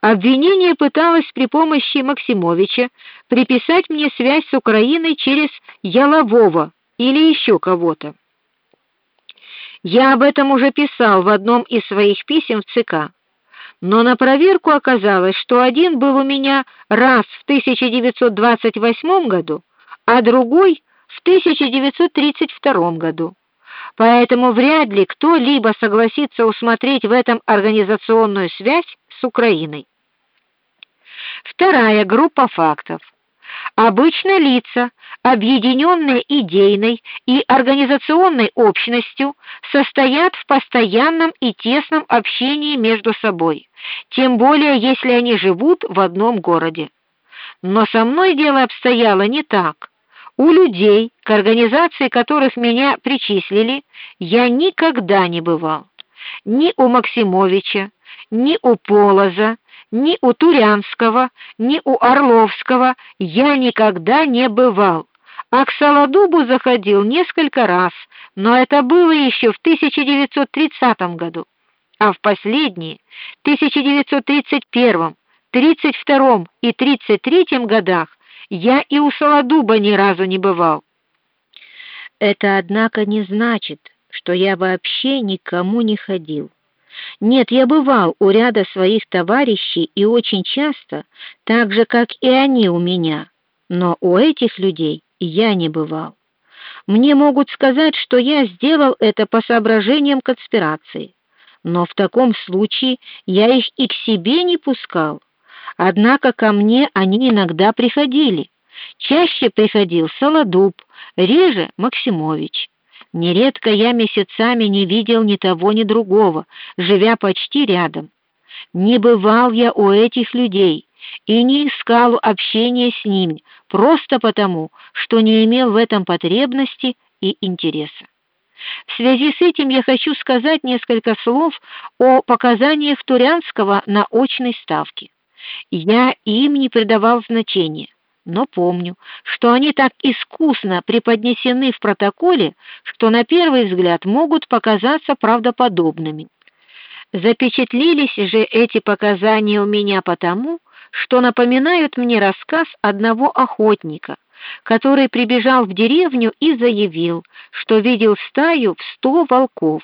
Обвинение пыталось при помощи Максимовича приписать мне связь с Украиной через Ялового или еще кого-то. Я об этом уже писал в одном из своих писем в ЦК. Но на проверку оказалось, что один был у меня раз в 1928 году, а другой в 1932 году. Поэтому вряд ли кто-либо согласится усмотреть в этом организационную связь с Украиной. Вторая группа фактов. Обычно лица, объединенные идейной и организационной общностью, состоят в постоянном и тесном общении между собой, тем более если они живут в одном городе. Но со мной дело обстояло не так. У людей, к организации которых меня причислили, я никогда не бывал. Ни у Максимовича, ни у Полоза, ни у Турянского, ни у Орловского я никогда не бывал. А к Солодубу заходил несколько раз, но это было еще в 1930 году. А в последние 1931, 32 и 33 годах я и у Солодуба ни разу не бывал. Это однако не значит, что я вообще никому не ходил. Нет, я бывал у ряда своих товарищей и очень часто, так же как и они у меня. Но у этих людей я не бывал. Мне могут сказать, что я сделал это по соображениям конспирации. Но в таком случае я их и к себе не пускал. Однако ко мне они иногда приходили. Чаще приходил Солодуб, реже Максимович. Нередко я месяцами не видел ни того, ни другого, живя почти рядом. Не бывал я у этих людей и не искал общения с ними, просто потому, что не имел в этом потребности и интереса. В связи с этим я хочу сказать несколько слов о показаниях Турянского на очной ставке. Я им не придавал значения, но помню, что они так искусно преподнесены в протоколе, что на первый взгляд могут показаться правдоподобными. Запечатлелись же эти показания у меня потому, что напоминают мне рассказ одного охотника, который прибежал в деревню и заявил, что видел стаю в сто волков.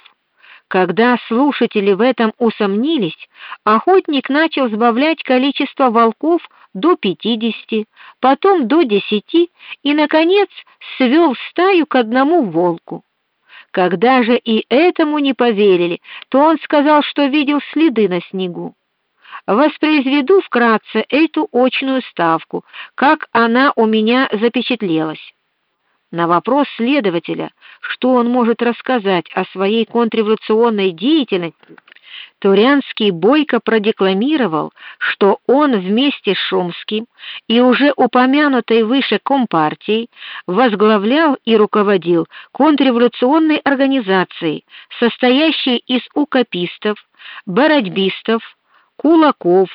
Когда слушатели в этом усомнились, охотник начал сбавлять количество волков до пятидесяти, потом до десяти и наконец свел стаю к одному волку. Когда же и этому не поверили, то он сказал, что видел следы на снегу. Воспроизведу вкратце эту очную ставку, как она у меня запечатлелась. На вопрос следователя, что он может рассказать о своей контрреволюционной деятельности, Турянский бойко продекламировал, что он вместе с Шумским и уже упомянутой выше компартией возглавлял и руководил контрреволюционной организацией, состоящей из укопистов, бородьбистов, кулаков,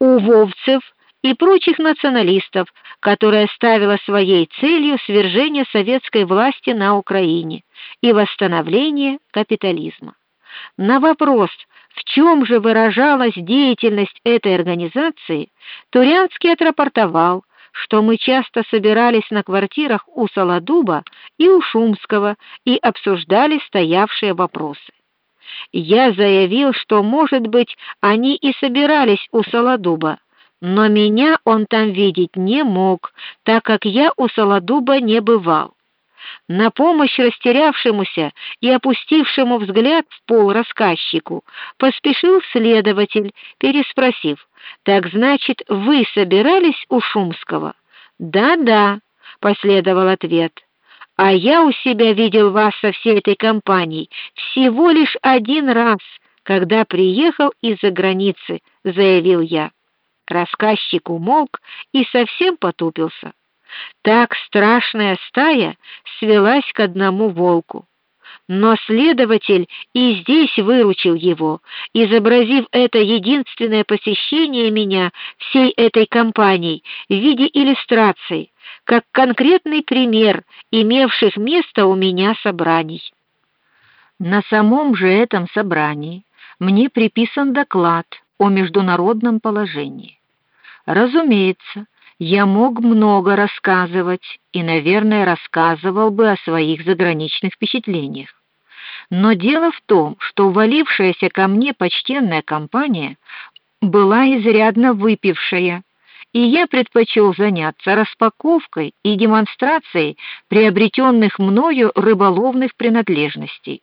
увовцев и прочих националистов, которая ставила своей целью свержение советской власти на Украине и восстановление капитализма. На вопрос, в чем же выражалась деятельность этой организации, Турянский отрапортовал, что мы часто собирались на квартирах у Солодуба и у Шумского и обсуждали стоявшие вопросы. Я заявил, что, может быть, они и собирались у Солодуба, но меня он там видеть не мог, так как я у Солодуба не бывал. На помощь растерявшемуся и опустившему взгляд в пол рассказчику поспешил следователь, переспросив: "Так значит, вы собирались у Шумского?" "Да-да", последовал ответ. "А я у себя видел вас со всей этой компанией всего лишь один раз, когда приехал из-за границы", заявил я. Рассказчик умолк и совсем потупился. Так страшная стая свелась к одному волку. Но следователь и здесь выручил его, изобразив это единственное посещение меня всей этой компанией в виде иллюстраций, как конкретный пример имевших место у меня собраний. На самом же этом собрании мне приписан доклад о международном положении. Разумеется, я мог много рассказывать и, наверное, рассказывал бы о своих заграничных впечатлениях. Но дело в том, что валившаяся ко мне почтенная компания была изрядно выпившая, и я предпочел заняться распаковкой и демонстрацией приобретенных мною рыболовных принадлежностей.